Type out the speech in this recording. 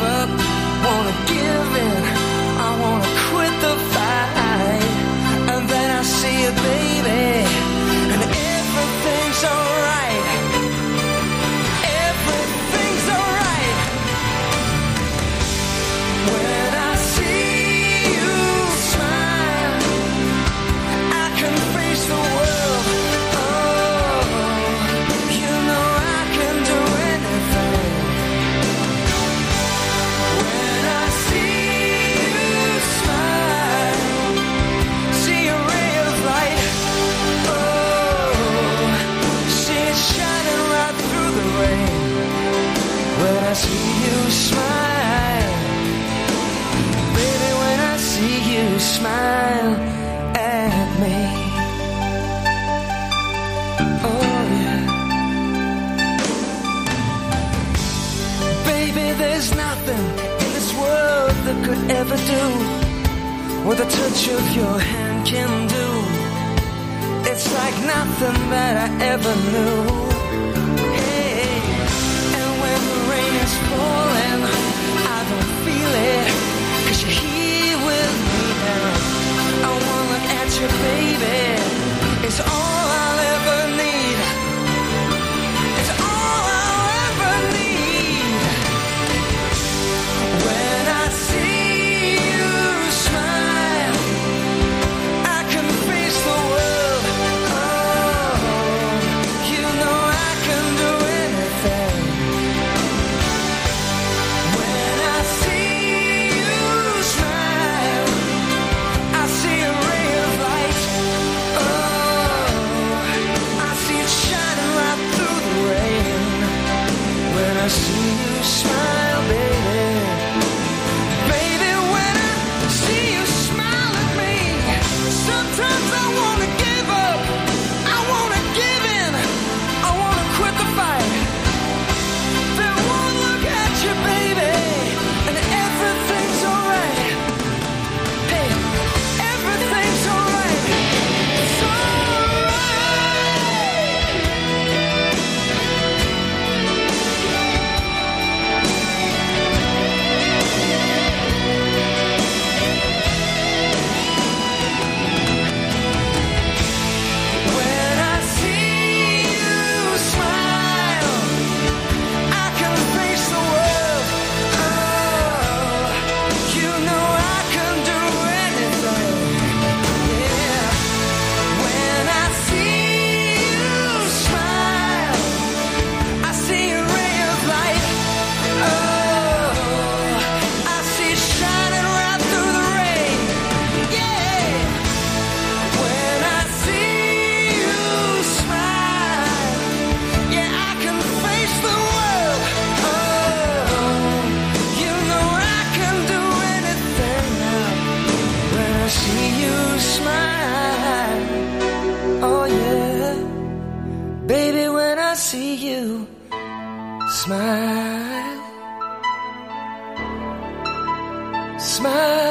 never I see you smile, baby, when I see you smile at me. Oh yeah, baby, there's nothing in this world that could ever do what the touch of your hand can do. It's like nothing that I ever knew. wish you assim. you smile. Smile.